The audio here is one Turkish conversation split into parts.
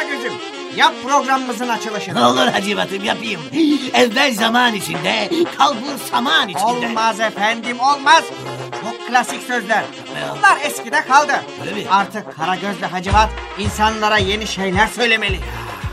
Karagöz'üm. Yap programımızın açılışını. Olur Hacivat'ım yapayım. Evvel zaman içinde, kalbur saman içinde. Olmaz efendim olmaz. Çok klasik sözler. Ne? Bunlar eskide kaldı. Öyle mi? Artık Karagöz ve Hacivat insanlara yeni şeyler söylemeli.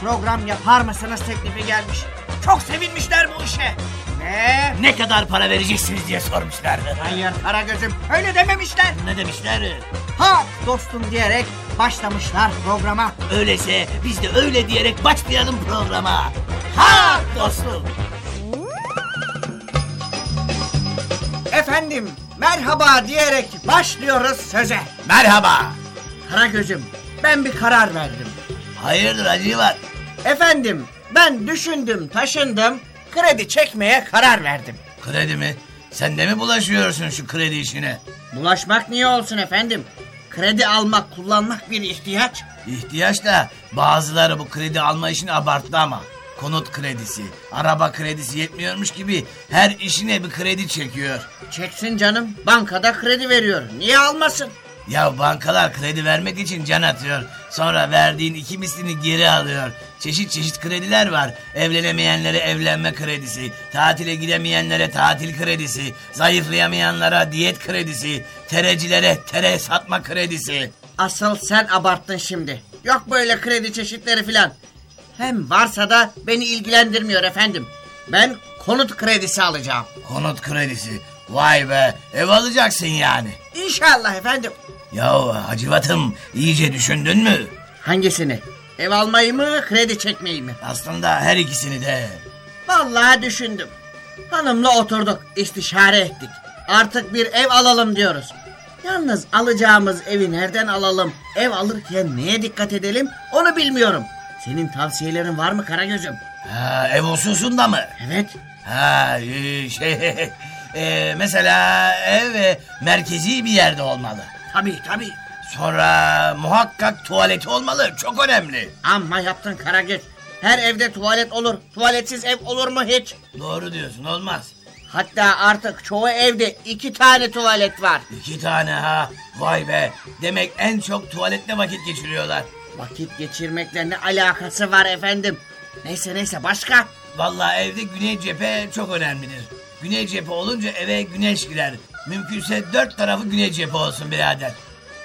program yapar mısınız teklifi gelmiş. Çok sevinmişler bu işe. Ve Ne kadar para vereceksiniz diye sormuşlardı. hayır Karagöz'üm öyle dememişler. Ne demişler? Ha dostum diyerek başlamışlar programa. Öyleyse biz de öyle diyerek başlayalım programa. Ha dostum. Efendim merhaba diyerek başlıyoruz söze. Merhaba. Karagöz'üm ben bir karar verdim. Hayırdır Hacivat? Efendim ben düşündüm taşındım kredi çekmeye karar verdim. Kredi mi? Sen de mi bulaşıyorsun şu kredi işine? Bulaşmak niye olsun efendim? Kredi almak kullanmak bir ihtiyaç. İhtiyaç da bazıları bu kredi alma işini abarttı ama. Konut kredisi, araba kredisi yetmiyormuş gibi her işine bir kredi çekiyor. Çeksin canım bankada kredi veriyor. Niye almasın? Ya bankalar kredi vermek için can atıyor. Sonra verdiğin iki mislini geri alıyor. Çeşit çeşit krediler var. Evlenemeyenlere evlenme kredisi, tatile gidemeyenlere tatil kredisi, zayıflayamayanlara diyet kredisi, terecilere tere satma kredisi. Asıl sen abarttın şimdi. Yok böyle kredi çeşitleri filan. Hem varsa da beni ilgilendirmiyor efendim. Ben konut kredisi alacağım. Konut kredisi. Vay be ev alacaksın yani. İnşallah efendim. Ya Hacivat'ım iyice düşündün mü? Hangisini? Ev almayı mı kredi çekmeyi mi? Aslında her ikisini de. Vallahi düşündüm. Hanımla oturduk, istişare ettik. Artık bir ev alalım diyoruz. Yalnız alacağımız evi nereden alalım? Ev alırken neye dikkat edelim? Onu bilmiyorum. Senin tavsiyelerin var mı Karagöz'üm? Ha, ev hususunda mı? Evet. Ha e, şey e, mesela ev merkezi bir yerde olmalı. Tabii tabii. Sonra muhakkak tuvaleti olmalı. Çok önemli. Amma yaptın Karagöz. Her evde tuvalet olur. Tuvaletsiz ev olur mu hiç? Doğru diyorsun olmaz. Hatta artık çoğu evde iki tane tuvalet var. İki tane ha. Vay be. Demek en çok tuvalette vakit geçiriyorlar. Vakit geçirmekle ne alakası var efendim? Neyse neyse başka? Vallahi evde güney cephe çok önemlidir. Güney cephe olunca eve güneş girer. Mümkünse dört tarafı güney cephe olsun birader.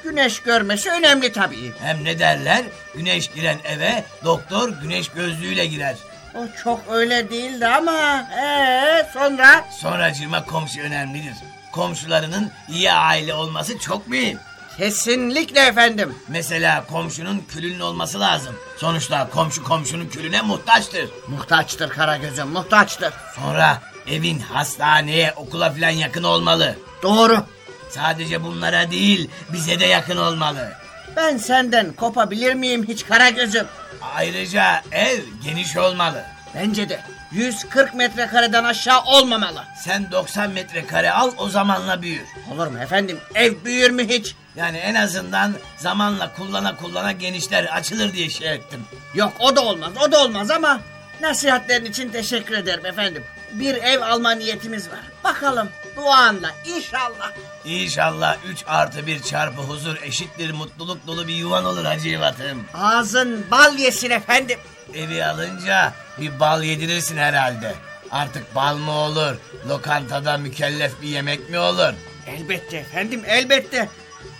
Güneş görmesi önemli tabii. Hem ne derler? Güneş giren eve doktor güneş gözlüğüyle girer. O çok öyle değildi ama ee, sonra Sonracığıma komşu önemlidir. Komşularının iyi aile olması çok mühim. kesinlikle efendim. Mesela komşunun külünün olması lazım. Sonuçta komşu komşunun külüne muhtaçtır. Muhtaçtır Karagöz'üm muhtaçtır. Sonra evin hastaneye, okula falan yakın olmalı. Doğru. Sadece bunlara değil, bize de yakın olmalı. Ben senden kopabilir miyim hiç Karagöz'üm? Ayrıca ev geniş olmalı. Bence de 140 metrekareden aşağı olmamalı. Sen 90 metrekare al o zamanla büyür. Olur mu efendim? Ev büyür mü hiç? Yani en azından zamanla kullana kullana genişler, açılır diye şey ettim. Yok o da olmaz o da olmaz ama nasihatlerin için teşekkür ederim efendim. Bir ev alma niyetimiz var. Bakalım duanla inşallah. İnşallah 3 artı 1 çarpı huzur eşittir mutluluk dolu bir yuvan olur Hacı Yivat'ım. Ağzın bal yesin efendim. Evi alınca bir bal yedirirsin herhalde. Artık bal mı olur? Lokantada mükellef bir yemek mi olur? Elbette efendim elbette.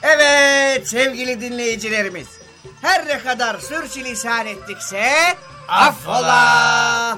Evet sevgili dinleyicilerimiz. Her ne kadar sürçülisan ettikse affola.